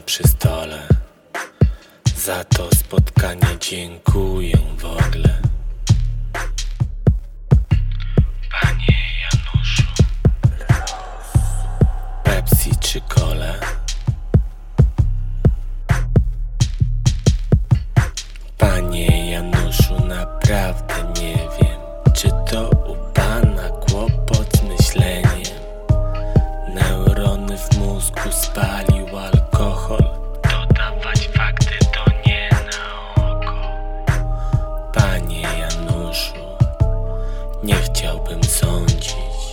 przy stole. Za to spotkanie dziękuję w ogóle. Chciałbym sądzić.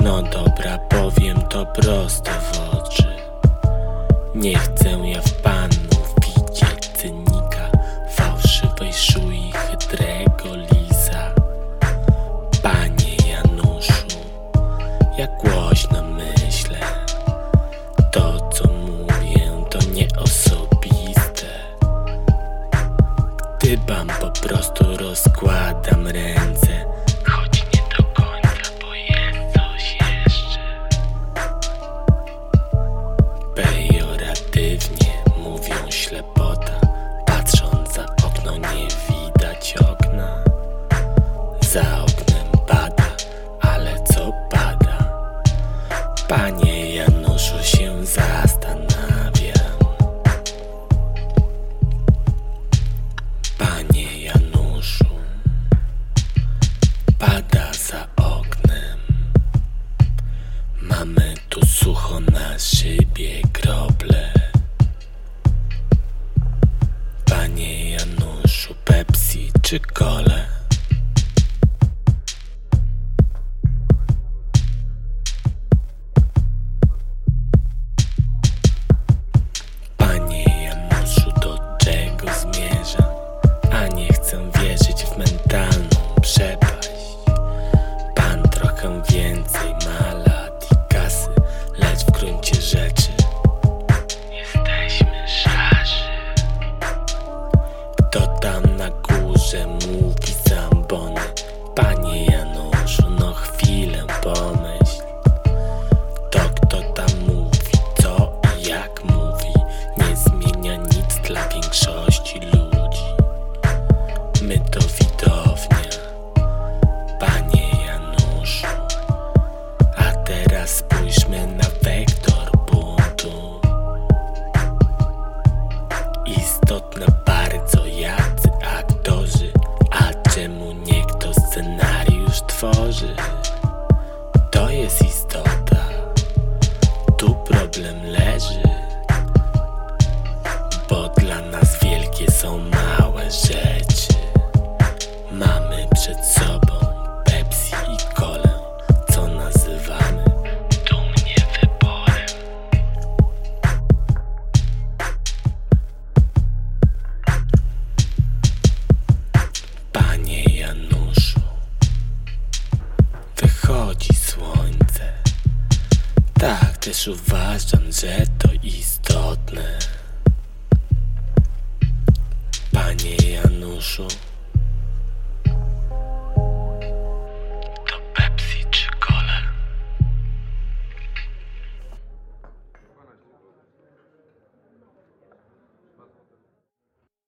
No dobra, powiem to prosto w oczy. Nie chcę ja w panu widzieć cynika, fałszywej szui, chytrego lisa. Panie Januszu, jak głośno myślę, to co mówię to nie osobiste. Dybam po prostu rozkładam ręce, Za oknem pada, ale co pada? Panie Januszu się zastanawiam Panie Januszu Pada za oknem Mamy tu sucho na szybie krople. Panie Januszu, Pepsi czy kole? Rzeczy jesteśmy szarzy. Kto tam na górze mówi zambony? Tworzy? To jest istota, tu problem leży, bo dla nas wielkie są małe rzeczy. Tak też uważam, że to istotne. Panie Januszu.